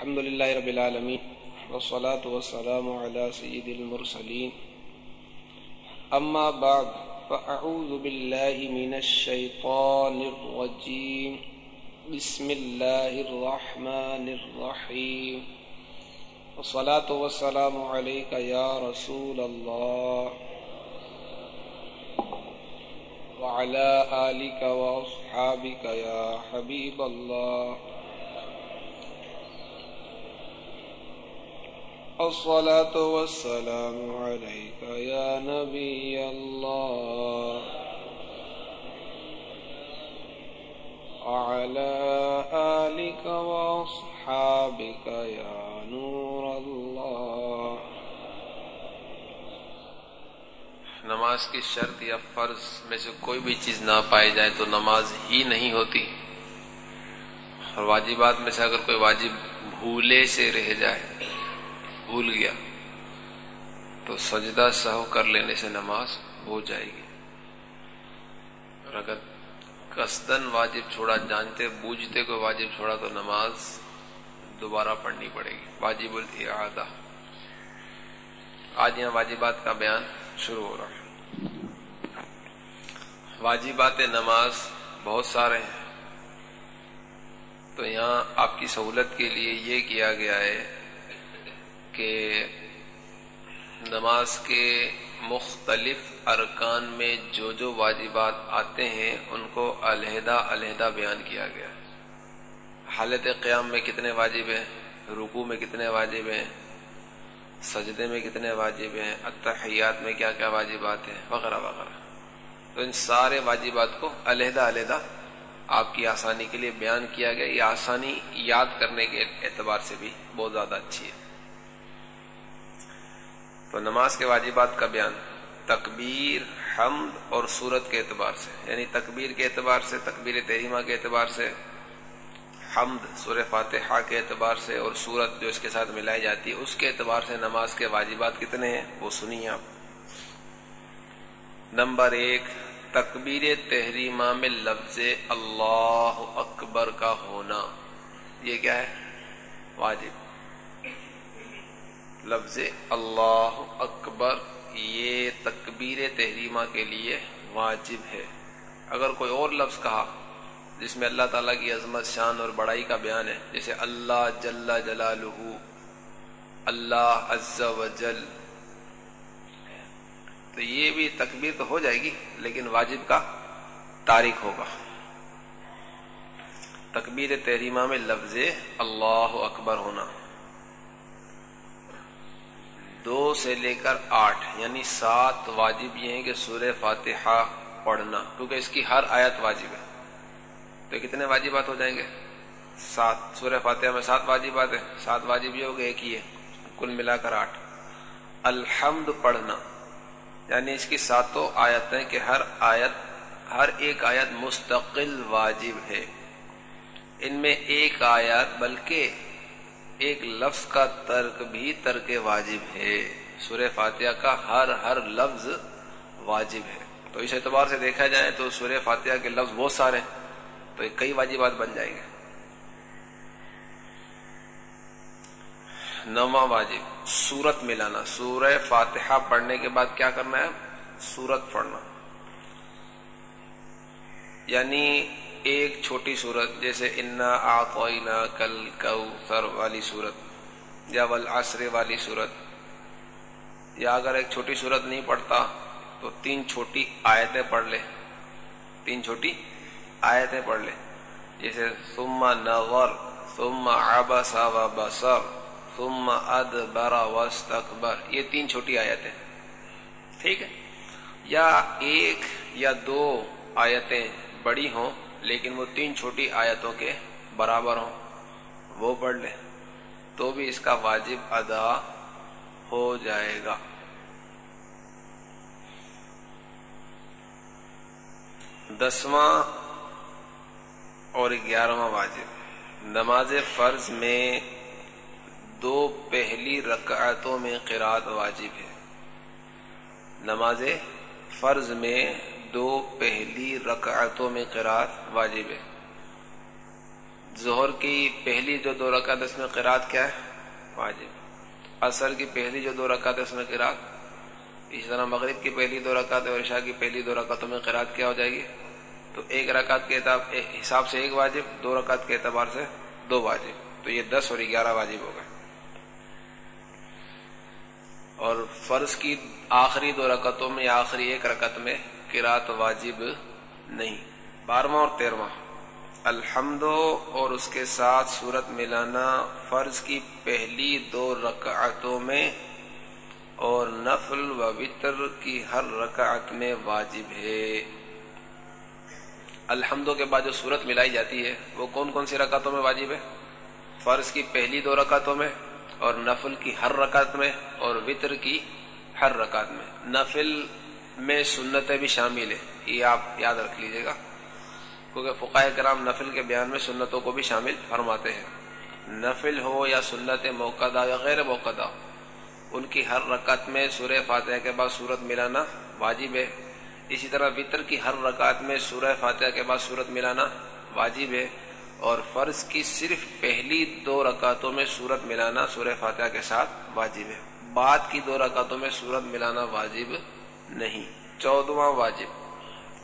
الحمد لله رب العالمين، والصلاة والسلام على سيد المرسلين. أما بعد، فأعوذ بالله من الشيطان الرجيم. بسم الله الرحمن الرحيم. والصلاة والسلام عليك يا رسول الله. وعلى آلك وأصحابك يا حبيب الله. الصلاة والسلام عليك يا نبي الله. وعلى آلك وأصحابك يا نور الله. نماز کی شرط یا فرض میں سے کوئی بھی چیز نہ پائی جائے تو نماز ہی نہیں ہوتی۔ اور واجبات میں سے اگر کوئی واجب بھولے سے رہ جائے بھول گیا تو سجدہ سہو کر لینے سے نماز ہو جائے گی۔ اور اگر کسدن واجب چھوڑا، جانتے، بوجھتے کوئی واجب چھوڑا تو نماز دوبارہ پڑھنی پڑے گی۔ واجب الاعادہ۔ آج یہاں واجبات کا بیان شروع ہو رہا ہے۔ واجبات نماز بہت سارے ہیں۔ تو یہاں آپ کی سہولت کے لیے یہ کیا گیا ہے کہ نماز کے مختلف ارکان میں جو جو واجبات آتے ہیں، ان کو علیحدہ علیحدہ بیان کیا گیا۔ حالت قیام میں کتنے واجب ہیں؟ رکو میں کتنے واجب ہیں؟ سجدے میں کتنے واجب ہیں؟ اتحیات میں کیا کیا واجبات ہیں؟ وغیرہ وغیرہ۔ تو ان سارے واجبات کو علیحدہ علیحدہ آپ کی آسانی کے لیے بیان کیا گیا۔ یہ آسانی یاد کرنے کے اعتبار سے بھی بہت زیادہ اچھی ہے۔ تو نماز کے واجبات کا بیان، تکبیر، حمد اور صورت کے اعتبار سے یعنی تکبیر کے اعتبار سے، تکبیر تحریمہ کے اعتبار سے، حمد سور فاتحہ کے اعتبار سے اور صورت جو اس کے ساتھ ملائی جاتی ہے، اس کے اعتبار سے نماز کے واجبات کتنے ہیں؟ وہ سنیے آپ۔ نمبر ایک، تکبیر تحریمہ میں لفظ اللہ اکبر کا ہونا، یہ کیا ہے؟ واجب۔ لفظ اللہ اکبر، یہ تکبیر تحریمہ کے لیے واجب ہے۔ اگر کوئی اور لفظ کہا، جس میں اللہ تعالیٰ کی عظمت، شان اور بڑائی کا بیان ہے، جیسے اللہ جل جلالہ، اللہ عز و جل، تو یہ بھی تکبیر تو ہو جائے گی، لیکن واجب کا تاریخ ہوگا۔ تکبیر تحریمہ میں لفظ اللہ اکبر ہونا۔ دو سے لے کر آٹھ یعنی سات واجب یہ ہیں کہ سورہ فاتحہ پڑھنا، کیونکہ اس کی ہر آیت واجب ہے۔ تو کتنے واجبات ہو جائیں گے؟ سات، سورہ فاتحہ میں سات واجبات ہیں، سات واجب یہ ہو گئے، ایک ہی ہے، کل ملا کر آٹھ۔ الحمد پڑھنا یعنی اس کی ساتوں آیتیں کہ ہر آیت، ہر ایک آیت مستقل واجب ہے۔ ان میں ایک آیت، بلکہ ایک لفظ کا ترک بھی ترک واجب ہے۔ سورہ فاتحہ کا ہر ہر لفظ واجب ہے۔ تو اس اعتبار سے دیکھا جائے تو سورہ فاتحہ کے لفظ بہت سارے ہیں۔ تو کئی واجبات بن جائیں گے۔ نواں واجب، سورت ملانا۔ سورہ فاتحہ پڑھنے کے بعد کیا کرنا ہے؟ سورت پڑھنا۔ یعنی ایک چھوٹی صورت، جیسے انا آقوئینہ کل کوثر والی صورت یا والعصر والی صورت۔ یا اگر ایک چھوٹی صورت نہیں پڑھتا تو تین چھوٹی آیتیں پڑھ لے۔ تین چھوٹی آیتیں پڑھ لے۔ جیسے ثم نغر ثم عبس و بصر ثم ادبر واستکبر یہ تین چھوٹی آیتیں۔ ٹھیک ہے؟ یا ایک یا دو آیتیں بڑی ہوں لیکن وہ تین چھوٹی آیتوں کے برابر ہوں۔ وہ پڑھ لے تو بھی اس کا واجب ادا ہو جائے گا۔ دسواں اور گیارہواں واجب۔ نماز فرض میں دو پہلی رکعتوں میں قرآت واجب ہے۔ نماز فرض میں دو پہلی رکعتوں میں قرآت واجب ہے۔ ظہر کی پہلی جو دو رکعت اس میں قرات کیا ہے؟ واجب۔ عصر کی پہلی جو دو رکعت ہے اس میں قرات اسی طرح مغرب کی پہلی دو رکعت اور عشاء کی پہلی دو رکعتوں میں قرات کیا ہو جائے گی؟ تو ایک رکعت کے حساب سے ایک واجب، دو رکعت کے اعتبار سے دو واجب۔ تو یہ دس اور گیارہ واجب ہو گئے اور فرض کی آخری دو رکعتوں میں یا آخری ایک رکعت میں قرات واجب نہیں۔ بارہواں اور تیرواں۔ الحمد اور اس کے ساتھ صورت ملانا فرض کی پہلی دو رکعتوں میں اور نفل و وطر کی ہر رکعت میں واجب ہے۔ الحمدوں کے بعد جو صورت ملائی جاتی ہے، وہ کون کون سی رکعتوں میں واجب ہے؟ فرض کی پہلی دو رکعتوں میں اور نفل کی ہر رکعت میں اور وطر کی ہر رکعت میں۔ نفل میں سنتیں بھی شامل ہیں۔ یہ آپ یاد رکھ لیجیے گا۔ کیونکہ فقہ کرام نفل کے بیان میں سنتوں کو بھی شامل فرماتے ہیں۔ نفل ہو یا سنت موقع یا غیر موقع ہو ان کی ہر رکعت میں سورہ فاتحہ کے بعد صورت ملانا واجب ہے۔ اسی طرح وطر کی ہر رکعت میں سورہ فاتحہ کے بعد صورت ملانا واجب ہے۔ اور فرض کی صرف پہلی دو رکعتوں میں صورت ملانا سورہ فاتحہ کے ساتھ واجب ہے۔ بعد کی دو رکعتوں میں صورت ملانا واجب نہیں، چودواں واجب۔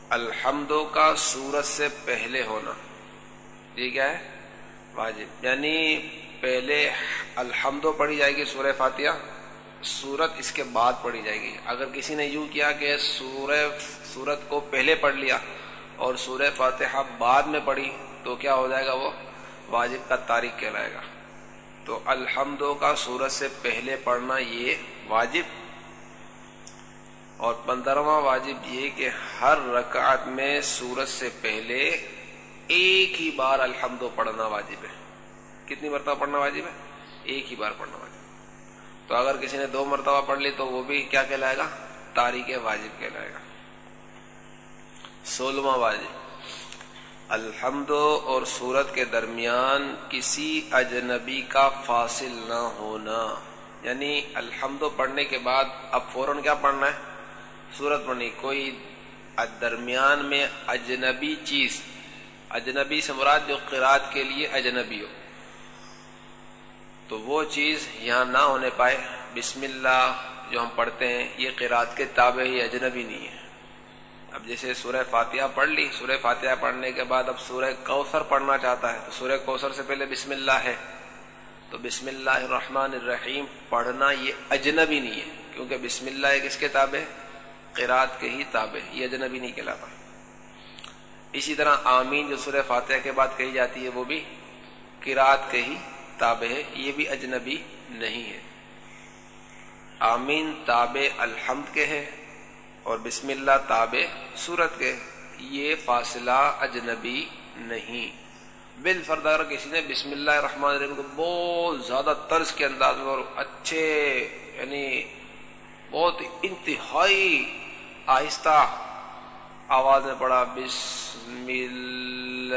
الحمدوں کا سورت سے پہلے ہونا۔ یہ کیا ہے؟ واجب۔ یعنی پہلے الحمدوں پڑھی جائے گی سورہ فاتحہ، سورت اس کے بعد پڑھی جائے گی۔ اگر کسی نے یوں کیا کہ سورہ، سورت کو پہلے پڑھ لیا اور سورہ فاتحہ بعد میں پڑھی، تو کیا ہو جائے گا وہ؟ واجب کا تاریخ کہلائے گا۔ تو الحمدوں کا سورت سے پہلے پڑھنا یہ واجب اور پندرہواں واجب یہ کہ ہر رکعت میں سورت سے پہلے ایک ہی بار الحمدو پڑھنا واجب ہے۔ کتنی مرتبہ پڑھنا واجب ہے؟ ایک ہی بار پڑھنا واجب۔ تو اگر کسی نے دو مرتبہ پڑھ لی تو وہ بھی کیا کہلائے گا؟ تاریخ واجب کہلائے گا۔ سولہواں واجب۔ الحمد اور سورت کے درمیان کسی اجنبی کا فاصل نہ ہونا۔ یعنی الحمد پڑھنے کے بعد اب فوراً کیا پڑھنا ہے؟ سورت پڑھنی، کوئی درمیان میں اجنبی چیز، اجنبی سے مراد جو قرآد کے لیے اجنبی ہو، تو وہ چیز یہاں نہ ہونے پائے۔ بسم اللہ جو ہم پڑھتے ہیں، یہ قرآت کے تابع ہی اجنبی نہیں ہے۔ اب جیسے سورہ فاتحہ پڑھ لی، سورہ فاتحہ پڑھنے کے بعد اب سورہ کوثر پڑھنا چاہتا ہے، تو سورہ کوثر سے پہلے بسم اللہ ہے۔ تو بسم اللہ الرحمن الرحیم، پڑھنا یہ اجنبی نہیں ہے، کیونکہ بسم اللہ ایک اس کے تابع قرآت کے ہی تابع یہ اجنبی نہیں کہلاتا۔ اسی طرح آمین جو سورہ فاتحہ کے بعد کہی جاتی ہے، وہ بھی قرآت کے ہی تابع ہے یہ بھی اجنبی نہیں ہے۔ آمین تابع الحمد کے ہے اور بسم اللہ تابع سورت کے یہ فاصلہ اجنبی نہیں۔ بال اگر کسی نے بسم اللہ الرحمن الرحیم کو بہت زیادہ طرز کے انداز میں اور اچھے یعنی بہت انتہائی آہستہ آواز میں پڑا بسم اللہ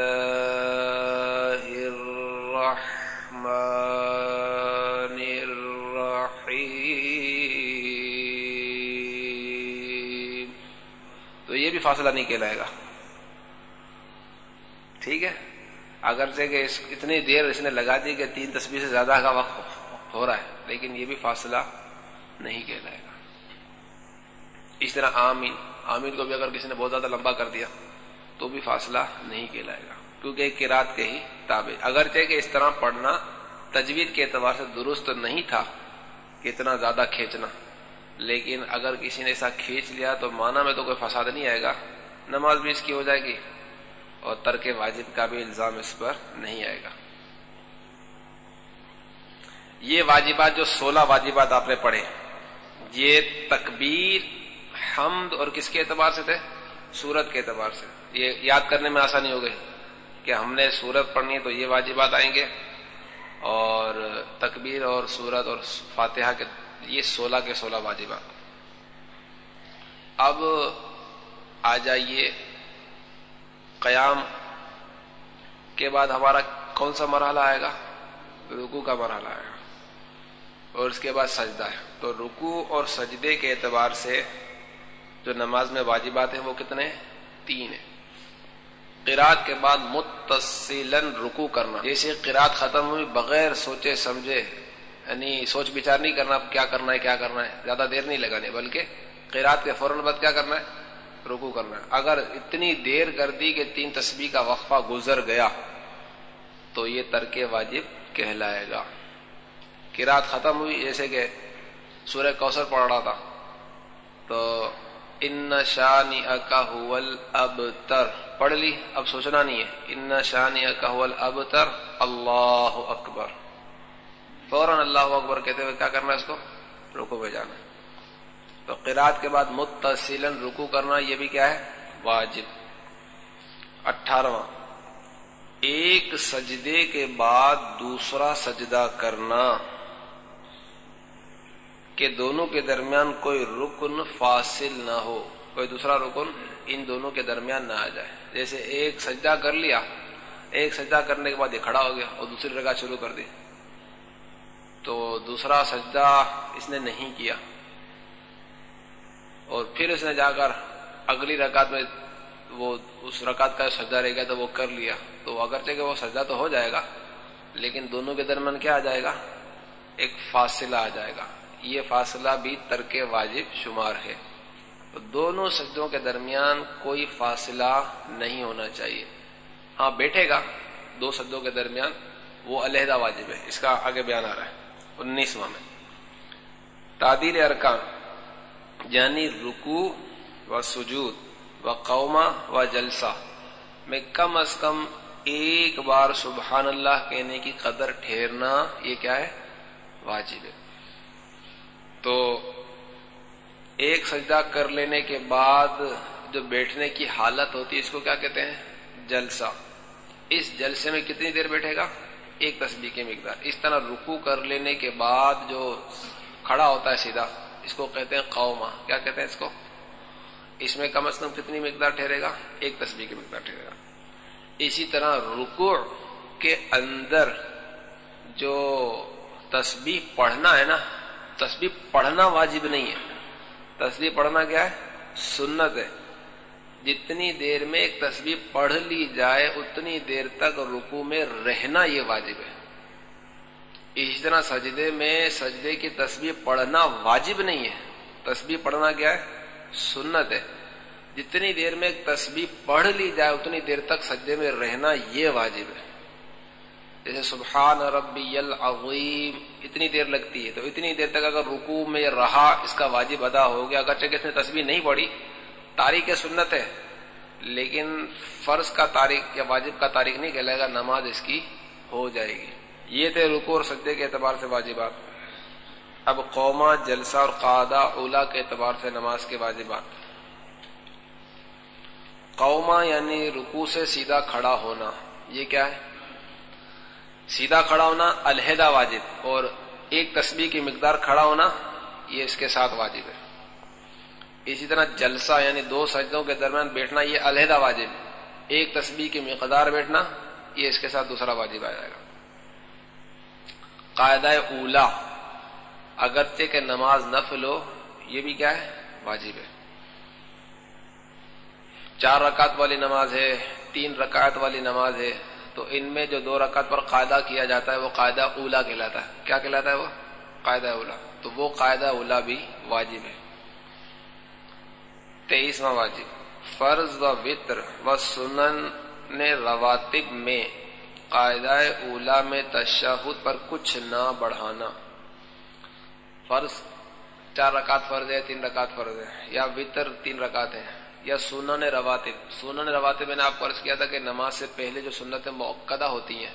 الرحمن الرحیم. تو یہ بھی فاصلہ نہیں کہلائے گا۔ ٹھیک ہے؟ اگرچہ کہ اتنی دیر اس نے لگا دی کہ تین تصویر سے زیادہ کا وقت ہو رہا ہے، لیکن یہ بھی فاصلہ نہیں کہلائے گا۔ اس طرح آمین آمین کو بھی اگر کسی نے بہت زیادہ لمبا کر دیا، تو بھی فاصلہ نہیں کہلائے گا۔ کیونکہ ایک کراط کے ہی تابع۔ اگرچہ کہ اس طرح پڑھنا تجوید کے اعتبار سے درست نہیں تھا، کہ اتنا زیادہ کھینچنا، لیکن اگر کسی نے ایسا کھینچ لیا تو مانا میں تو کوئی فساد نہیں آئے گا۔ نماز بھی اس کی ہو جائے گی اور ترک واجب کا بھی الزام اس پر نہیں آئے گا۔ یہ واجبات جو سولہ واجبات آپ نے پڑھے، یہ تکبیر حمد اور کس کے اعتبار سے تھے؟ سورت کے اعتبار سے۔ یہ یاد کرنے میں آسانی ہو گئی کہ ہم نے سورت پڑھنی ہے تو یہ واجبات آئیں گے۔ اور تکبیر اور سورت اور فاتحہ کے یہ سولہ کے سولہ واجبات۔ اب آ جائیے قیام کے بعد ہمارا کون سا مرحلہ آئے گا؟ رکو کا مرحلہ آئے گا۔ اور اس کے بعد سجدہ ہے۔ تو رکو اور سجدے کے اعتبار سے جو نماز میں واجبات ہیں وہ کتنے تین ہیں۔ قرات کے بعد متصلن رکو کرنا۔ جیسے قرات ختم ہوئی، بغیر سوچے، سمجھے یعنی سوچ بچار نہیں کرنا کیا کرنا ہے، کیا کرنا ہے؟ زیادہ دیر نہیں لگانی بلکہ قرات کے فوراً بعد کیا کرنا ہے؟ رکو کرنا ہے۔ اگر اتنی دیر کر دی کہ تین تسبیح کا وقفہ گزر گیا، تو یہ ترک واجب کہلائے گا۔ قرات ختم ہوئی، جیسے کہ سورہ کوثر پڑھ رہا تھا، تو ان شانی اکول اب تر پڑھ لی، اب سوچنا نہیں ہے۔ ان شانی اکول اب تر اللہ اکبر فوراً اللہ اکبر کہتے ہوئے کیا کرنا ہے اس کو؟ رکو میں جانا۔ تو قرات کے بعد متصل رکو کرنا، یہ بھی کیا ہے؟ واجب۔ اٹھارہواں۔ ایک سجدے کے بعد دوسرا سجدہ کرنا۔ کہ دونوں کے درمیان کوئی رکن فاصل نہ ہو، کوئی دوسرا رکن ان دونوں کے درمیان نہ آ جائے۔ جیسے ایک سجدہ کر لیا، ایک سجدہ کرنے کے بعد یہ کھڑا ہو گیا اور دوسری رگا شروع کر دی۔ تو دوسرا سجدہ اس نے نہیں کیا۔ اور پھر اس نے جا کر اگلی رکعت میں وہ اس رکعت کا سجدہ رہ گیا تو وہ کر لیا۔ تو اگرچہ کہ وہ سجدہ تو ہو جائے گا، لیکن دونوں کے درمیان کیا آ جائے گا؟ ایک فاصلہ آ جائے گا۔ یہ فاصلہ بھی ترک واجب شمار ہے۔ تو دونوں سجدوں کے درمیان کوئی فاصلہ نہیں ہونا چاہیے۔ ہاں بیٹھے گا دو سجدوں کے درمیان، وہ علیحدہ واجب ہے۔ اس کا آگے بیان آ رہا ہے۔ انیسواں میں، تعدیل ارکان یعنی رکو و سجود و قوما و جلسہ۔ میں کم از کم ایک بار سبحان اللہ کہنے کی قدر ٹھہرنا یہ کیا ہے؟ واجب ہے۔ تو ایک سجدہ کر لینے کے بعد جو بیٹھنے کی حالت ہوتی ہے، اس کو کیا کہتے ہیں؟ جلسہ۔ اس جلسے میں کتنی دیر بیٹھے گا؟ ایک تسبیح کی مقدار۔ اس طرح رکو کر لینے کے بعد جو کھڑا ہوتا ہے سیدھا، اس کو کہتے ہیں قوما کیا کہتے ہیں اس کو؟ اس میں کم از کم کتنی مقدار ٹھہرے گا؟ ایک تسبیح کی مقدار ٹھہرے گا۔ اسی طرح رکوع کے اندر جو تسبیح پڑھنا ہے نا تسبیح پڑھنا واجب نہیں ہے۔ تسبیح پڑھنا کیا ہے؟ سنت ہے۔ جتنی دیر میں ایک تسبیح پڑھ لی جائے، اتنی دیر تک رکو میں رہنا یہ واجب ہے۔ اس طرح سجدے میں سجدے کی تسبیح پڑھنا واجب نہیں ہے۔ تسبیح پڑھنا کیا ہے؟ سنت ہے۔ جتنی دیر میں ایک تسبیح پڑھ لی جائے، اتنی دیر تک سجدے میں رہنا یہ واجب ہے۔ جیسے سبحان ربی العظیم، اتنی دیر لگتی ہے۔ تو اتنی دیر تک اگر رکو میں رہا، اس کا واجب ادا ہو گیا، اگرچہ کہ اس نے تصویر نہیں پڑھی، تاریخ سنت ہے، لیکن فرض کا تاریخ یا واجب کا تاریخ نہیں کہلائے گا، نماز اس کی ہو جائے گی۔ یہ تھے رکو اور سجدے کے اعتبار سے واجبات۔ اب قوما جلسہ اور قادہ اولا کے اعتبار سے نماز کے واجبات۔ قوما یعنی رکو سے سیدھا کھڑا ہونا، یہ کیا ہے؟ سیدھا کھڑا ہونا الحدہ واجب اور ایک تسبیح کی مقدار کھڑا ہونا یہ اس کے ساتھ واجب ہے۔ اسی طرح جلسہ یعنی دو سجدوں کے درمیان بیٹھنا یہ علیحدہ واجب، ایک تسبیح کی مقدار بیٹھنا یہ اس کے ساتھ دوسرا واجب آ جائے گا۔ قاعدہ اولا، اگرچہ کہ نماز نفل ہو، یہ بھی کیا ہے؟ واجب ہے۔ چار رکعت والی نماز ہے، تین رکعت والی نماز ہے تو ان میں جو دو رکعت پر قاعدہ کیا جاتا ہے وہ قاعدہ اولا کہلاتا ہے۔ کیا کہلاتا ہے وہ؟ قاعدہ اولا۔ تو وہ قاعدہ اولا بھی واجب ہے۔ تیئیسواں واجب۔ فرض و وطر و سنن رواتب میں قاعدہ اولا میں تشہد پر کچھ نہ بڑھانا۔ فرض چار رکعت فرض ہے، تین رکعت فرض ہے، یا وطر تین رکعت ہیں۔ یا سنن رواتب. سنن رواتب میں نے آپ کو عرض کیا تھا کہ نماز سے پہلے جو سنتیں موقع ہوتی ہیں،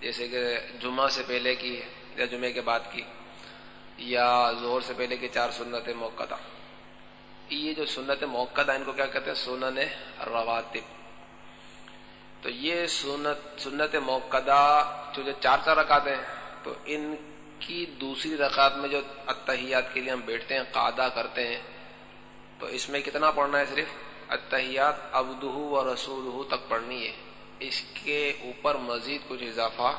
جیسے کہ جمعہ سے پہلے کی، یا جمعے کے بعد کی، یا زہر سے پہلے کی چار سنت موقع یہ جو سنت موقع ان کو کیا کہتے ہیں؟ سنن رواتب. تو یہ سنت سنت موقع جو چار چار رکعت ہیں، تو ان کی دوسری رکعت میں جو اتحیات کے لیے ہم بیٹھتے ہیں قادہ کرتے ہیں تو اس میں کتنا پڑھنا ہے صرف؟ اتحیات ابدہ و رسول تک پڑھنی ہے۔ اس کے اوپر مزید کچھ اضافہ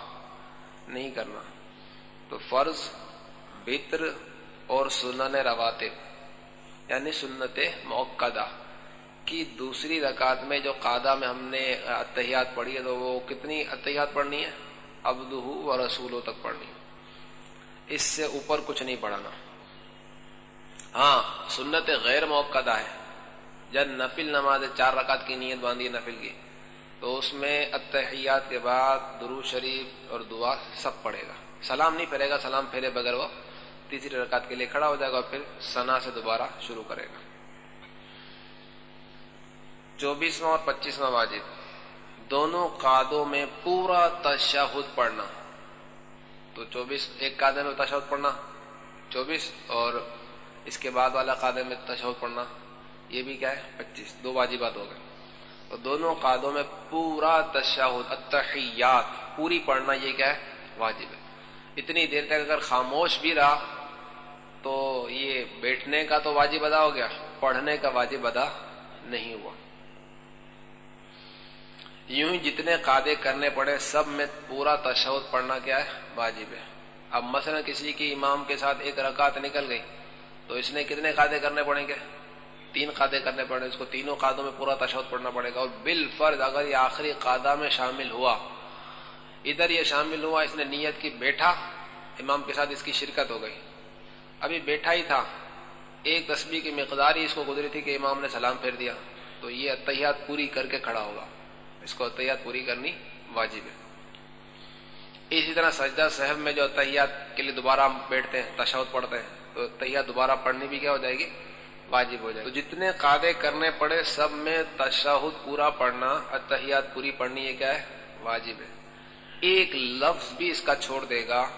نہیں کرنا۔ تو فرض بطر اور سنن رواتب یعنی سنت موقع کی دوسری رکعت میں جو قادہ میں ہم نے اتحیات پڑھی ہے، تو وہ کتنی اتحیات پڑھنی ہے؟ ابدہ و رسولوں تک پڑھنی ہے۔ اس سے اوپر کچھ نہیں پڑھنا ہاں سنت غیر موقع ہے۔ جب نفل نماز چار رکعت کی نیت باندھی ہے نفل کی، تو اس میں اتحیات کے بعد درو شریف اور دعا سب پڑھے گا۔ سلام نہیں پھیرے گا، سلام پھیرے بغیر وہ تیسری رکعت کے لیے کھڑا ہو جائے گا اور پھر سنا سے دوبارہ شروع کرے گا۔ چوبیسواں اور پچیسواں واجب۔ دونوں قادوں میں پورا تشہد پڑھنا۔ تو چوبیس، ایک قادے میں تشہد پڑھنا، چوبیس اور اس کے بعد والا قادے میں تشہد پڑھنا، یہ بھی کیا ہے، پچیس، دو واجبات ہو گئے۔ تو دونوں قادوں میں پورا تشہد اتحیات پوری پڑھنا یہ کیا ہے، واجب ہے۔ اتنی دیر تک اگر خاموش بھی رہا، تو یہ بیٹھنے کا تو واجب ادا ہو گیا، پڑھنے کا واجب ادا نہیں ہوا۔ یوں ہی جتنے قادے کرنے پڑے، سب میں پورا تشہد پڑھنا کیا ہے، واجب ہے۔ اب مثلا کسی کی امام کے ساتھ ایک رکعت نکل گئی تو اس نے کتنے قادے کرنے پڑیں گے؟ تین قادے کرنے پڑے اس کو تینوں قادوں میں پورا تشہد پڑھنا پڑے گا۔ اور بال فرض اگر یہ آخری قادہ میں شامل ہوا، ادھر یہ شامل ہوا، اس نے نیت کی بیٹھا، امام کے ساتھ اس کی شرکت ہو گئی۔ ابھی بیٹھا ہی تھا، ایک تسبیح کی مقدار ہی اس کو گزری تھی کہ امام نے سلام پھیر دیا۔ تو یہ اتحیات پوری کر کے کھڑا ہوگا۔ اس کو اتحیات پوری کرنی واجب ہے۔ اسی طرح سجدہ صحب میں جو اتحیات کے لیے دوبارہ ہم بیٹھتے ہیں، تشہد پڑھتے ہیں تو دوبارہ پڑھنی بھی کیا ہو جائے گی؟ واجب ہو جائے تو جتنے قادے کرنے پڑے، سب میں تشہد پورا پڑھنا اتحیات پوری پڑھنی، یہ کیا ہے؟ واجب ہے۔ ایک لفظ بھی اس کا چھوڑ دے گا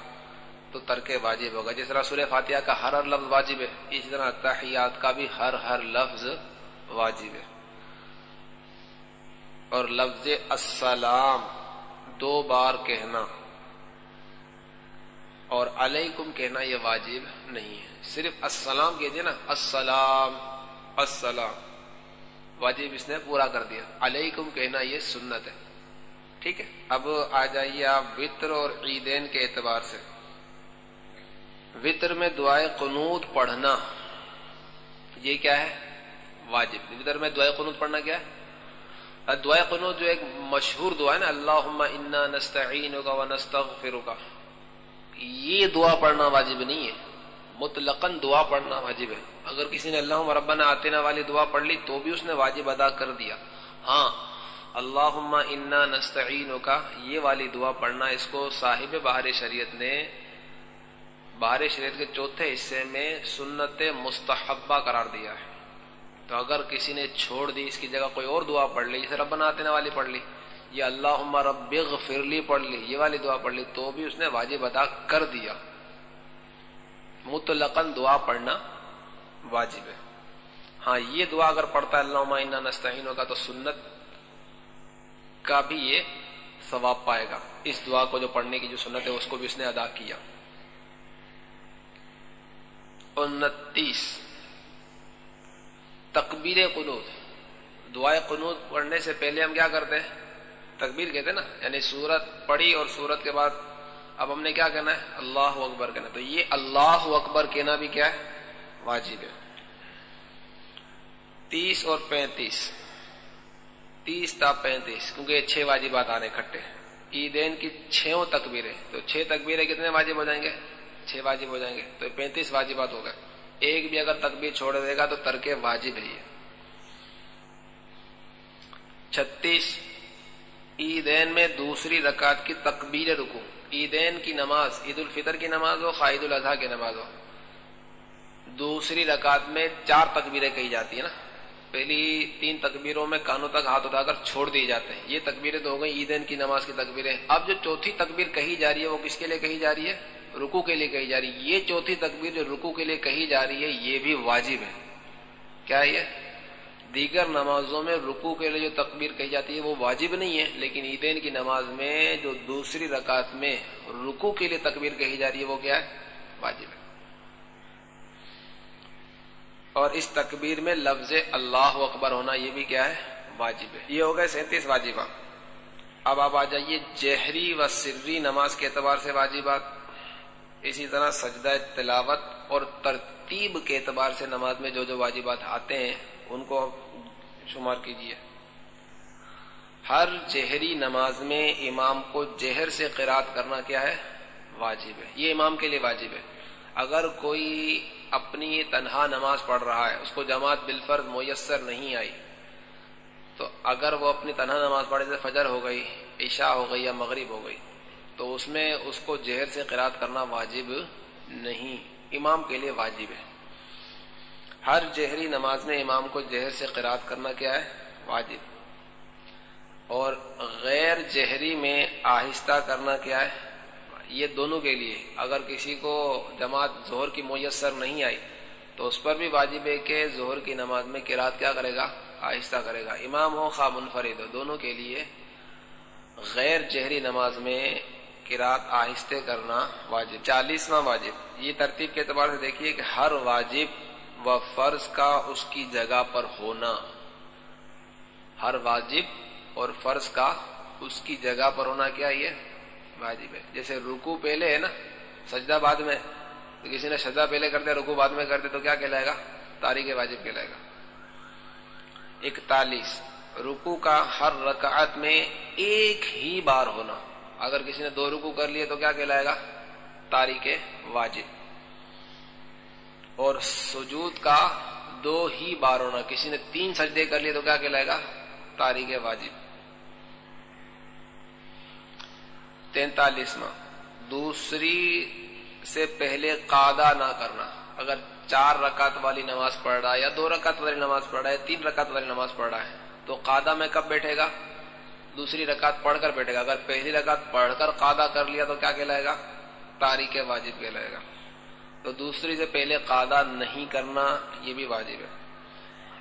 تو ترک واجب ہوگا۔ جس طرح سورہ فاتحہ کا ہر ہر لفظ واجب ہے، اسی طرح اتحیات کا بھی ہر ہر لفظ واجب ہے۔ اور لفظ السلام، دو بار کہنا۔ اور علیکم کہنا یہ واجب نہیں ہے۔ صرف السلام کہتے نا، السلام السلام۔ واجب اس نے پورا کر دیا۔ علیکم کہنا یہ سنت ہے۔ ٹھیک ہے؟ اب آ جائیے آپ وطر اور عیدین کے اعتبار سے۔ وطر میں دعائے قنوت پڑھنا، یہ کیا ہے؟ واجب۔ وطر میں دعائے قنوت پڑھنا کیا ہے؟ دعائے قنوت جو ایک مشہور دعا ہے نا اللہ انا نستعین کا و نستغفر کا یہ دعا پڑھنا واجب نہیں ہے۔ مطلقاً دعا پڑھنا واجب ہے۔ اگر کسی نے اللہ ربنا آتنا والی دعا پڑھ لی تو بھی اس نے واجب ادا کر دیا۔ ہاں اللہ انا نستعین کا یہ والی دعا پڑھنا اس کو صاحب بہار شریعت نے، بہار شریعت کے چوتھے حصے میں سنت مستحبہ قرار دیا ہے۔ تو اگر کسی نے چھوڑ دی، اس کی جگہ کوئی اور دعا پڑھ لی جسے ربنا آتنا والی پڑھ لی یا اللہ رب فرلی پڑھ لی، یہ والی دعا پڑھ لی، تو بھی اس نے واجب ادا کر دیا۔ متلقن دعا پڑھنا واجب ہے۔ ہاں یہ دعا اگر پڑھتا ہے اللہ نستعین ہوگا تو سنت کا بھی یہ ثواب پائے گا۔ اس دعا کو جو پڑھنے کی جو سنت ہے، اس کو بھی اس نے ادا کیا۔ انتیس، تکبیر قنوت۔ دعائے قنوت پڑھنے سے پہلے ہم کیا کرتے ہیں؟ تکبیر کہتے ہیں نا یعنی سورت پڑھی اور سورت کے بعد اب ہم نے کیا کہنا ہے؟ اللہ اکبر کہنا تو یہ اللہ اکبر کہنا بھی کیا ہے؟ واجب ہے۔ تیس اور پینتیس۔ تیس تا پینتیس، کیونکہ یہ چھ واجبات آنے کھٹے عیدین کی چھوں تکبیریں، تو چھ تکبیریں کتنے واجب ہو جائیں گے؟ چھ واجب ہو جائیں گے۔ تو پینتیس واجبات ہو گئے۔ ایک بھی اگر تکبیر چھوڑ دے گا تو ترک واجب ہے یہ۔ چھتیس عیدین میں دوسری رکعت کی تکبیر رکو عیدین کی نماز عید الفطر کی نماز ہو خائد الاضحیٰ کی نماز ہو۔ دوسری رکعت میں چار تکبیریں کہی جاتی ہیں نا۔ پہلی تین تکبیروں میں کانوں تک ہاتھ اٹھا کر چھوڑ دیے جاتے ہیں۔ یہ تکبیریں تو ہو گئی عیدین کی نماز کی تکبیریں۔ اب جو چوتھی تکبیر کہی جا رہی ہے وہ کس کے لیے کہی جا رہی ہے؟ رکو کے لیے کہی جا رہی ہے۔ یہ چوتھی تکبیر جو رکو کے لیے کہی جا رہی ہے، یہ بھی واجب ہے۔ کیا یہ؟ دیگر نمازوں میں رکو کے لیے جو تکبیر کہی جاتی ہے وہ واجب نہیں ہے، لیکن عیدین کی نماز میں جو دوسری رکعت میں رکو کے لیے تکبیر کہی جا رہی ہے وہ کیا ہے؟ واجب ہے۔ اور اس تکبیر میں لفظ اللہ اکبر ہونا یہ بھی کیا ہے؟ واجب ہے۔ یہ ہو گئے سینتیس واجبہ۔ اب آپ آ جائیے جہری و سری نماز کے اعتبار سے واجبات۔ اسی طرح سجدہ تلاوت اور ترتیب کے اعتبار سے نماز میں جو جو واجبات آتے ہیں ان کو شمار کیجیے ہر جہری نماز میں امام کو جہر سے قرات کرنا کیا ہے؟ واجب ہے۔ یہ امام کے لیے واجب ہے۔ اگر کوئی اپنی تنہا نماز پڑھ رہا ہے، اس کو جماعت بالفرد میسر نہیں آئی، تو اگر وہ اپنی تنہا نماز پڑھے، جیسے فجر ہو گئی، عشاء ہو گئی یا مغرب ہو گئی، تو اس میں اس کو جہر سے قرات کرنا واجب نہیں۔ امام کے لیے واجب ہے۔ ہر جہری نماز میں امام کو جہر سے قرات کرنا کیا ہے؟ واجب۔ اور غیر جہری میں آہستہ کرنا کیا ہے؟ یہ دونوں کے لیے۔ اگر کسی کو جماعت ظہر کی میسر نہیں آئی، تو اس پر بھی واجب ہے کہ ظہر کی نماز میں قرات کیا کرے گا؟ آہستہ کرے گا۔ امام ہو، خواہ منفرد ہو، دونوں کے لیے غیر جہری نماز میں قرات آہستہ کرنا واجب۔ چالیسواں واجب۔ یہ ترتیب کے اعتبار سے دیکھیے کہ ہر واجب و فرض کا اس کی جگہ پر ہونا۔ ہر واجب اور فرض کا اس کی جگہ پر ہونا کیا یہ؟ واجب ہے۔ جیسے رکو پہلے ہے نا، سجدہ بعد میں۔ تو کسی نے سجدہ پہلے کر دیا رکو بعد میں کر تو کیا کہلائے گا؟ تاریخ واجب کہلائے گا۔ اکتالیس۔ رکو کا ہر رکعت میں ایک ہی بار ہونا۔ اگر کسی نے دو رکو کر لیے تو کیا کہلائے گا؟ تاریخ واجب۔ اور سجود کا دو ہی بار ہونا، کسی نے تین سجدے کر لیے تو کیا کہلائے گا؟ تاریخ واجب۔ تینتالیسواں، دوسری سے پہلے قادہ نہ کرنا۔ اگر چار رکعت والی نماز پڑھ رہا ہے یا دو رکعت والی نماز پڑھ رہا ہے، تین رکعت والی نماز پڑھ رہا ہے، تو قادہ میں کب بیٹھے گا؟ دوسری رکعت پڑھ کر بیٹھے گا۔ اگر پہلی رکعت پڑھ کر قادہ کر لیا تو کیا کہلائے گا؟ تاریخ واجب کہلائے گا۔ تو دوسری سے پہلے قادہ نہیں کرنا یہ بھی واجب ہے۔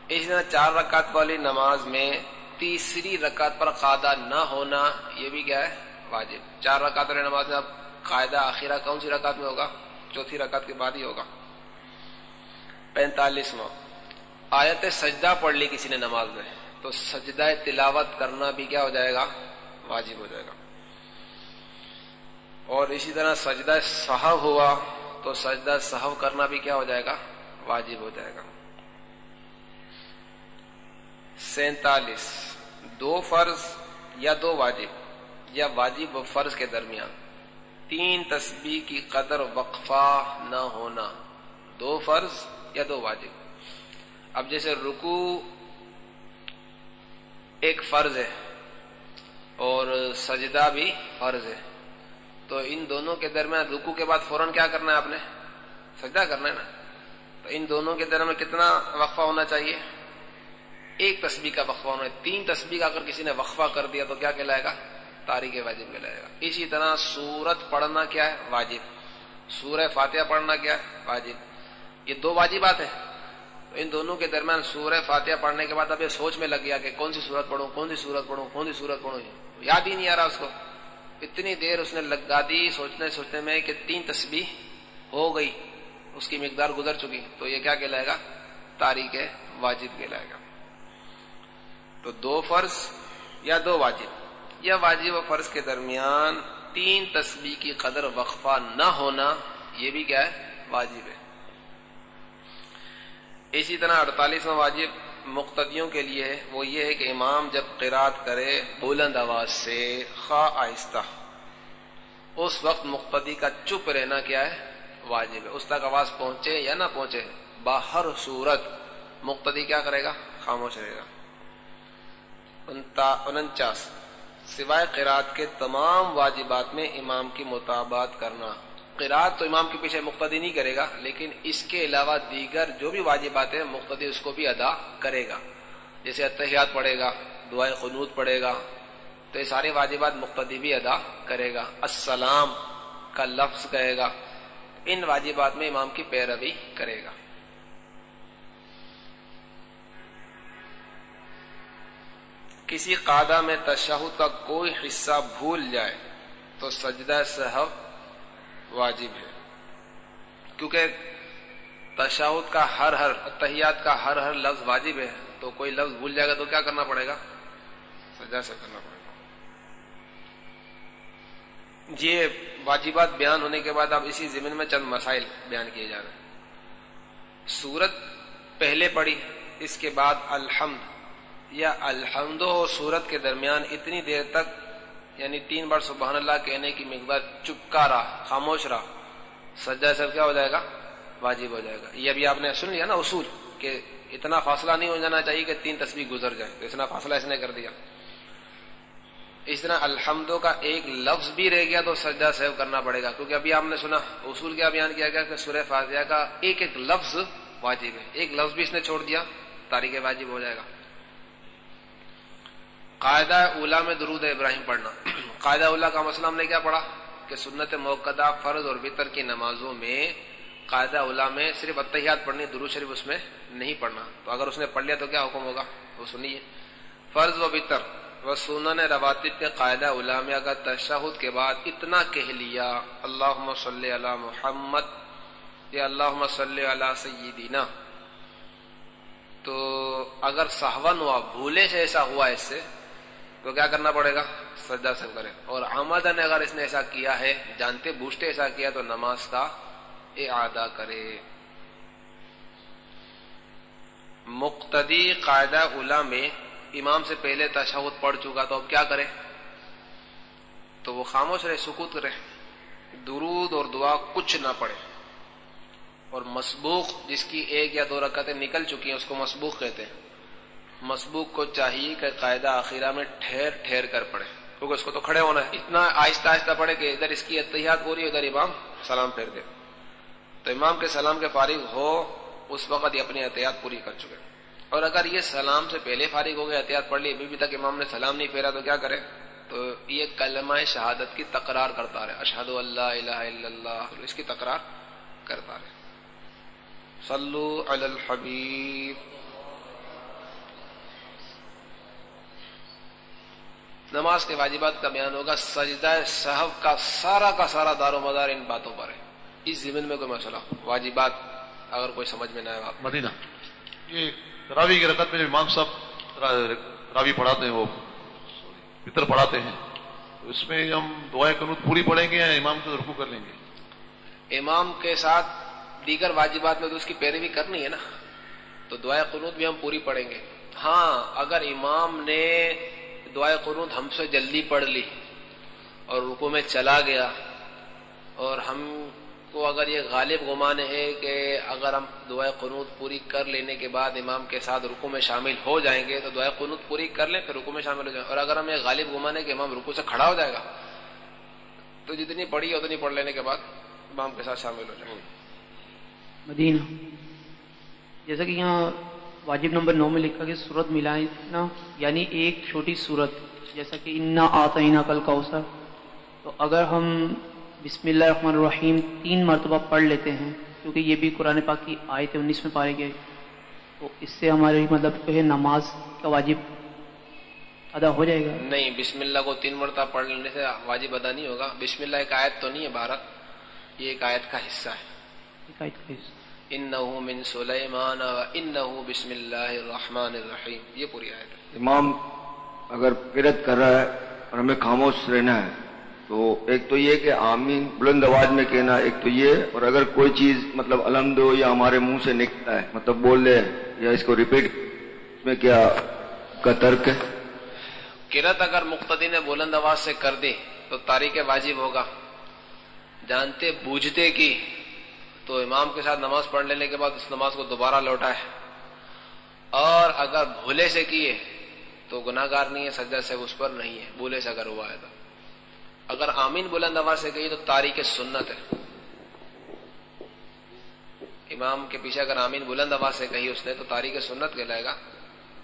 اس طرح چار رکعت والی نماز میں تیسری رکعت پر قادہ نہ ہونا یہ بھی کیا ہے؟ واجب۔ چار رکعت والی نماز میں اب قاعدہ آخرہ کون سی رکعت میں ہوگا؟ چوتھی رکعت کے بعد ہی ہوگا۔ پینتالیسواں۔ آیت سجدہ پڑھ لی کسی نے نماز میں، تو سجدہ تلاوت کرنا بھی کیا ہو جائے گا؟ واجب ہو جائے گا۔ اور اسی طرح سجدہ صحب ہوا تو سجدہ صحب کرنا بھی کیا ہو جائے گا؟ واجب ہو جائے گا۔ سینتالیس۔ دو فرض یا دو واجب؟ یا واجب و فرض کے درمیان۔ تین تسبیح کی قدر وقفہ نہ ہونا۔ دو فرض یا دو واجب۔ اب جیسے رکو ایک فرض ہے اور سجدہ بھی فرض ہے۔ تو ان دونوں کے درمیان رکو کے بعد فوراً کیا کرنا ہے آپ نے؟ سجدہ کرنا ہے نا؟ تو ان دونوں کے درمیان کتنا وقفہ ہونا چاہیے؟ ایک تسبیح کا وقفہ ہونا ہے۔ تین تسبیح کا اگر کسی نے وقفہ کر دیا تو کیا کہلائے گا؟ تاریخ واجب کہلائے گا۔ اسی طرح سورت پڑھنا کیا ہے؟ واجب۔ سورہ فاتحہ پڑھنا کیا ہے؟ واجب۔ یہ دو واجبات ہیں۔ ان دونوں کے درمیان سورہ فاتحہ پڑھنے کے بعد اب یہ سوچ میں لگ گیا کہ کون سی سورت پڑھوں، کون سی سورت پڑھوں، کون سی سورت پڑھوں؟ یاد ہی نہیں آ رہا اس کو۔ اتنی دیر اس نے لگا دی سوچنے سوچنے میں کہ تین تسبیح ہو گئی، اس کی مقدار گزر چکی۔ تو یہ کیا کہلائے گا؟ تاریخ واجب کہلائے گا۔ تو دو فرض یا دو واجب۔ یا واجب و فرض کے درمیان تین تسبیح کی قدر وقفہ نہ ہونا، یہ بھی کیا ہے؟ واجب ہے۔ اسی طرح اڑتالیسواں واجب مقتدیوں کے لیے وہ یہ ہے کہ امام جب قرات کرے بلند آواز سے خواہ آہستہ، اس وقت مقتدی کا چپ رہنا کیا ہے؟ واجب ہے۔ اس تک آواز پہنچے یا نہ پہنچے باہر صورت مقتدی کیا کرے گا؟ خاموش رہے گا۔ انچاس سوائے قرات کے تمام واجبات میں امام کی مطابات کرنا۔ قرات تو امام کے پیچھے مقتدی نہیں کرے گا، لیکن اس کے علاوہ دیگر جو بھی واجبات ہیں، مقتدی اس کو بھی ادا کرے گا۔ جیسے اتحیات پڑھے گا دعائیں قنوت پڑھے گا، تو یہ سارے واجبات مقتدی بھی ادا کرے گا۔ السلام کا لفظ کہے گا۔ ان واجبات میں امام کی پیروی کرے گا۔ کسی قادہ میں تشہد کا کوئی حصہ بھول جائے تو سجدہ صحب واجب ہے۔ کیونکہ تشہد کا ہر ہر اتحیات کا ہر ہر لفظ واجب ہے، تو کوئی لفظ بھول جائے گا تو کیا کرنا پڑے گا؟ سجدہ سے کرنا پڑے گا۔ یہ واجبات بیان ہونے کے بعد اب اسی زمین میں چند مسائل بیان کیے جا رہے ہیں۔ سورت پہلے پڑی اس کے بعد الحمد۔ یا الحمد و سورت کے درمیان اتنی دیر تک یعنی تین بار سبحان اللہ کہنے کی مقدار چپکا رہا، خاموش رہا۔ سجدہ سب کیا ہو جائے گا؟ واجب ہو جائے گا۔ یہ ابھی آپ نے سن لیا نا اصول کہ اتنا فاصلہ نہیں ہو جانا چاہیے کہ تین تصویر گزر جائے تو اتنا فاصلہ اس نے کر دیا۔ اس طرح الحمدوں کا ایک لفظ بھی رہ گیا تو سجدہ سیو کرنا پڑے گا۔ کیونکہ ابھی آپ نے سنا، اصول کیا بیان کیا گیا کہ سورہ فاتحہ کا ایک ایک لفظ واجب ہے۔ ایک لفظ بھی اس نے چھوڑ دیا، تاریخ واجب ہو جائے گا۔ قاعدہ اولا میں درود ابراہیم پڑھنا۔ قاعدہ اولا کا مسئلہ ہم نے کیا پڑھا کہ سنت موقع فرض اور وطر کی نمازوں میں قاعدہ اولا میں صرف اتحیات پڑھنی، درود شریف اس میں نہیں پڑھنا۔ تو اگر اس نے پڑھ لیا تو کیا حکم ہوگا؟ وہ سنیے۔ فرض و وطر و سنن رواتب کے قاعدہ اولا میں اگر تشہد کے بعد اتنا کہہ لیا اللہ صلی علی محمد، یا اللہ صلی علی سیدینا تو اگر سہون ہوا بھولے سے ایسا ہوا اس سے تو کیا کرنا پڑے گا؟ سجدہ سے کرے۔ اور آمدن اگر اس نے ایسا کیا ہے، جانتے بوجھتے ایسا کیا تو نماز کا اعادہ کرے۔ مقتدی قاعدہ اولا میں امام سے پہلے تشہد پڑھ چکا تو اب کیا کرے؟ تو وہ خاموش رہے، سکوت کرے درود اور دعا کچھ نہ پڑے اور مسبوق جس کی ایک یا دو رکعتیں نکل چکی ہیں، اس کو مسبوق کہتے ہیں۔ مسبوق کو چاہیے کہ قاعدہ آخرہ میں ٹھہر ٹھہر کر پڑے کیونکہ اس کو تو کھڑے ہونا ہے۔ اتنا آہستہ آہستہ پڑے کہ ادھر اس کی اتحاد پوری ادھر امام سلام پھیر دے۔ تو امام کے سلام کے فارغ ہو، اس وقت یہ اپنی احتیاط پوری کر چکے۔ اور اگر یہ سلام سے پہلے فارغ ہو گئے احتیاط پڑھ لی، ابھی بھی تک امام نے سلام نہیں پھیرا تو کیا کرے؟ تو یہ کلمہ شہادت کی تکرار کرتا رہے۔ اشہد اللہ الہ الا اللہ اس کی تکرار کرتا رہے۔ صلو علی الحبیب۔ نماز کے واجبات کا بیان ہوگا سجدہ صحب کا سارا کا سارا دار و مدار ان باتوں پر ہے۔ اس زمین میں کوئی مسئلہ واجبات اگر کوئی سمجھ میں نہ آئے۔ مدینہ۔ یہ راوی کی رکعت میں جو امام صاحب راوی پڑھاتے ہیں وہ فطر پڑھاتے ہیں اس میں ہم دعائیں قنوت پوری پڑھیں گے یا امام کو رکو کر لیں گے؟ امام کے ساتھ دیگر واجبات میں تو اس کی پیروی کرنی ہے نا۔ تو دعائیں قنوت بھی ہم پوری پڑھیں گے۔ ہاں اگر امام نے دعائیں قنوت ہم سے جلدی پڑھ لی اور رکو میں چلا گیا اور ہم کو اگر یہ غالب گمان ہے کہ اگر ہم دعائیں قنوت پوری کر لینے کے بعد امام کے ساتھ رکو میں شامل ہو جائیں گے تو دعائیں قنوت پوری کر لیں پھر رکو میں شامل ہو جائیں اور اگر ہم یہ غالب گمان ہے کہ امام رکو سے کھڑا ہو جائے گا تو جتنی پڑھی اتنی پڑھ لینے کے بعد امام کے ساتھ شامل ہو جائیں گے۔ مدینہ، جیسا کہ یہاں واجب نمبر نو میں لکھا کہ صورت ملانا یعنی ایک چھوٹی صورت جیسا کہ انا آتا کل کوثر تو اگر ہم بسم اللہ الرحمن الرحیم تین مرتبہ پڑھ لیتے ہیں کیونکہ یہ بھی قرآن پاک کی آیت انیس میں پائے گئے تو اس سے ہماری مطلب ہے نماز کا واجب ادا ہو جائے گا۔ نہیں بسم اللہ کو تین مرتبہ پڑھ لینے سے واجب ادا نہیں ہوگا۔ بسم اللہ ایک آیت تو نہیں ہے بھارت یہ ایک آیت کا حصہ ہے۔ ایک آیت کا حصہ۔ انہو من سلیمان و انہو بسم اللہ الرحمن الرحیم۔ یہ پوری آیت ہے۔ امام اگر قرت کر رہا ہے اور ہمیں خاموش رہنا ہے تو ایک تو یہ کہ آمین بلند آواز میں کہنا ایک تو یہ اور اگر کوئی چیز مطلب الحمد ہو یا ہمارے منہ سے نکلتا ہے مطلب بول دے یا اس کو ریپیٹ اس میں کیا کا ترک ہے؟ کرت اگر مقتدی نے بلند آواز سے کر دی تو تاریخ واجب ہوگا۔ جانتے بوجھتے کی تو امام کے ساتھ نماز پڑھ لینے کے بعد اس نماز کو دوبارہ لوٹا ہے۔ اور اگر بھولے سے کیے تو گناہ گار نہیں ہے، سجدہ سے اس پر نہیں ہے۔ بھولے سے اگر ہوا ہے تو۔ اگر آمین بلند آواز سے کہی تو تاریخ سنت ہے۔ امام کے پیچھے اگر آمین بلند آواز سے کہی اس نے تو تاریخ سنت کہلائے گا۔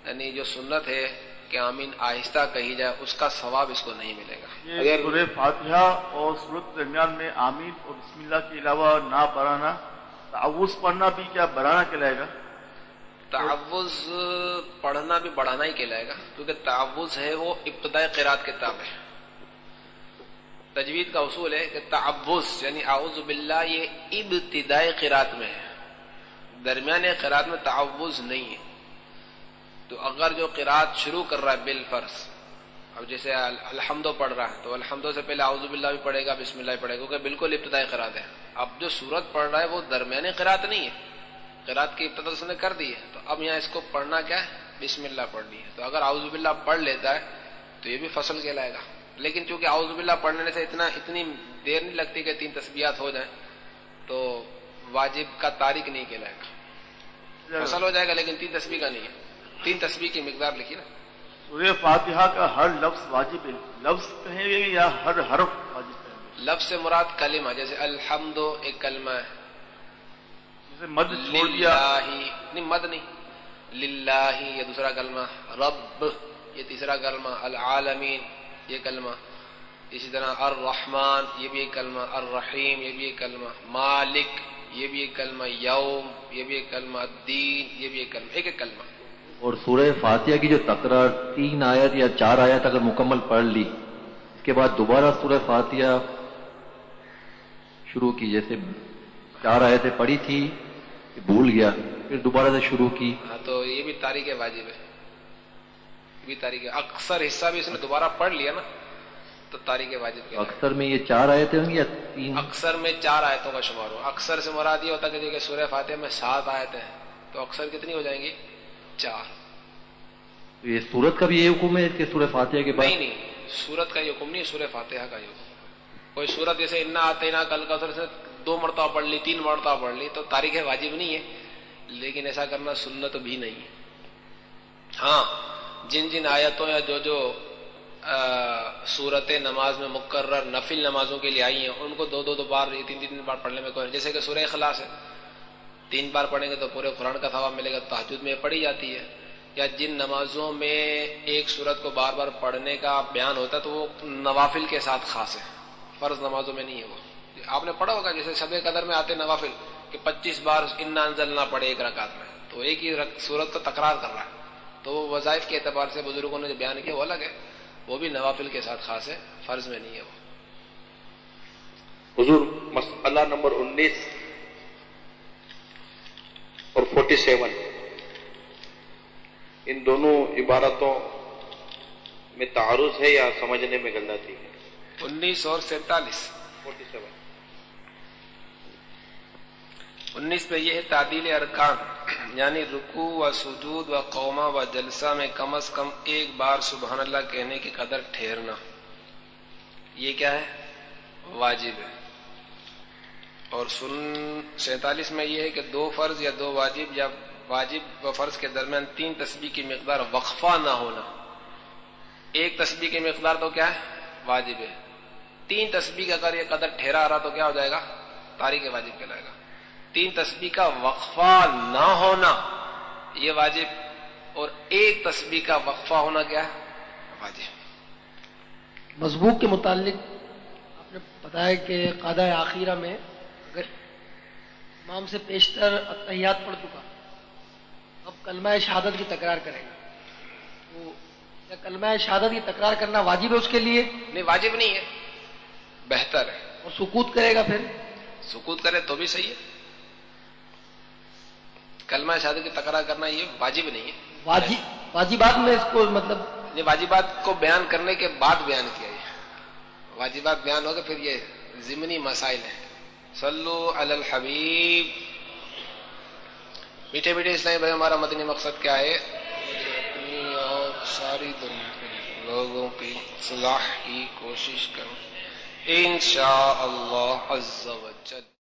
یعنی جو سنت ہے کہ آمین آہستہ کہی جائے، اس کا ثواب اس کو نہیں ملے گا۔ یہ سورہ فاتحہ اور صورت درمیان میں آمین اور بسم اللہ کے علاوہ نہ پڑھانا تعوض پڑھنا بھی کیا بڑھانا کہلائے گا؟ تعوض پڑھنا بھی بڑھانا ہی کہلائے گا کیونکہ تعوض ہے وہ ابتدائی قرات کتاب ہے۔ تجوید کا اصول ہے کہ تعوض یعنی اعوذ باللہ یہ ابتدائی قرات میں ہے۔ درمیان قرات میں تعوض نہیں ہے۔ تو اگر جو قرات شروع کر رہا ہے بالفرض اب جیسے الحمد پڑھ رہا ہے تو الحمد سے پہلے اعوذ باللہ بھی پڑھے گا بسم اللہ بھی پڑھے گا کیونکہ بالکل ابتدائی قرات ہے۔ اب جو سورت پڑھ رہا ہے وہ درمیانی قرات نہیں ہے۔ قرات کی ابتدا اس نے کر دی ہے۔ تو اب یہاں اس کو پڑھنا کیا ہے؟ بسم اللہ پڑھ لی ہے۔ تو اگر اعوذ باللہ پڑھ لیتا ہے تو یہ بھی فصل کہلائے گا۔ لیکن چونکہ اعوذ باللہ پڑھنے سے اتنا اتنی دیر نہیں لگتی کہ تین تسبیحات ہو جائیں تو واجب کا تاریخ نہیں کہلائے گا۔ فصل ہو جائے گا لیکن تین تسبیح کا نہیں ہے۔ تین تسبیح کی مقدار لکھی نا۔ سورہ فاتحہ کا ہر لفظ واجب ہے۔ لفظ کہیں گے یا ہر حرف واجب کہیں گے لفظ سے مراد کلمہ جیسے الحمد ایک کلمہ ہے۔ جیسے مد چھوڑ دیا۔ نہیں مد نہیں۔ للہ یہ دوسرا کلمہ۔ رب یہ تیسرا کلمہ۔ العالمین یہ کلمہ۔ اسی طرح الرحمن یہ بھی ایک کلمہ۔ الرحیم یہ بھی ایک کلمہ۔ مالک یہ بھی ایک کلمہ۔ یوم یہ بھی ایک کلمہ۔ دین یہ بھی ایک کلمہ۔ ایک ایک کلمہ۔ اور سورہ فاتحہ کی جو تکرار تین آیت یا چار آیت اگر مکمل پڑھ لی اس کے بعد دوبارہ سورہ فاتحہ شروع کی جیسے چار آیتیں پڑھی تھی بھول گیا پھر دوبارہ سے شروع کی۔ ہاں تو یہ بھی تاریخ واجب ہے۔ یہ بھی تاریخ اکثر حصہ بھی اس نے دوبارہ پڑھ لیا نا تو تاریخ واجب کے اکثر میں یہ چار آیتیں ہوں گی یا تین؟ اکثر میں چار آیتوں کا شمار ہو۔ اکثر سے مراد یہ ہوتا کہ سورہ فاتح میں سات آیتیں ہیں تو اکثر کتنی ہو جائیں گی؟ چار تو یہ سورت کا بھی یہ حکم ہے کہ سورہ فاتحہ کے بعد؟ نہیں نہیں سورت کا یہ حکم نہیں سورہ فاتحہ کا یہ حکم۔ کوئی سورت جیسے انا آتے نا کل کا سے دو مرتبہ پڑھ لی تین مرتبہ پڑھ لی تو تاریخ واجب نہیں ہے۔ لیکن ایسا کرنا سنت بھی نہیں ہے۔ ہاں جن جن آیتوں یا جو جو صورت نماز میں مقرر نفل نمازوں کے لیے آئی ہیں ان کو دو دو دو بار تین تین بار پڑھنے میں کوئی جیسے کہ سورہ اخلاص ہے۔ تین بار پڑھیں گے تو پورے قرآن کا ثواب ملے گا تحجد میں پڑھی جاتی ہے۔ یا جن نمازوں میں ایک صورت کو بار بار پڑھنے کا بیان ہوتا ہے تو وہ نوافل کے ساتھ خاص ہے۔ فرض نمازوں میں نہیں ہے وہ۔ آپ نے پڑھا ہوگا جیسے شب قدر میں آتے نوافل کہ پچیس بار انزل نہ پڑے ایک رکعت میں۔ تو ایک ہی صورت کا تکرار کر رہا ہے۔ تو وہ وظائف کے اعتبار سے بزرگوں نے جو بیان کیا وہ الگ ہے۔ وہ بھی نوافل کے ساتھ خاص ہے، فرض میں نہیں ہے وہ۔ حضور، مسئلہ نمبر انیس۔ اور فورٹی سیون ان دونوں عبارتوں میں تعارض ہے یا سمجھنے میں غلطی ہے؟ انیس اور سینتالیس. فورٹی سیون انیس پہ یہ ہے تعدیل ارکان. یعنی رکوع و سجود و قوما و جلسہ میں کم از کم ایک بار سبحان اللہ کہنے کی قدر ٹھہرنا. یہ کیا ہے؟ واجب ہے. اور سن سینتالیس میں یہ ہے کہ دو فرض یا دو واجب یا واجب و فرض کے درمیان تین تسبیح کی مقدار وقفہ نہ ہونا۔ ایک تسبیح کی مقدار تو کیا ہے؟ واجب ہے۔ تین تسبیح کا اگر یہ قدر ٹھہرا رہا تو کیا ہو جائے گا؟ تاریخ واجب کہلائے گا۔ تین تسبیح کا وقفہ نہ ہونا، یہ واجب۔ اور ایک تسبیح کا وقفہ ہونا کیا ہے؟ واجب۔ مضبوط کے متعلق آپ نے بتایا کہ قادہ آخیرہ میں اگر امام سے پیشتر اتحیات پڑھ چکا۔ اب کلمہ شہادت کی تکرار کرے گا تو کیا کلمہ شہادت کی تکرار کرنا واجب ہے اس کے لیے؟ نہیں واجب نہیں ہے۔ بہتر ہے۔ اور سکوت کرے گا پھر؟ سکوت کرے تو بھی صحیح ہے۔ کلمہ شہادت کی تکرار کرنا یہ واجب نہیں ہے۔ واجب واجبات میں اس کو مطلب واجبات کو بیان کرنے کے بعد بیان کیا یہ واجبات بیان ہوگا پھر یہ ضمنی مسائل ہیں۔ صلو علی الحبیب۔ میٹھے میٹھے اسلامی بھائی، ہمارا مدنی مقصد کیا ہے؟ اپنی اور ساری دنیا کے لوگوں کی صلاح کی کوشش کروں انشاء اللہ عز و جل۔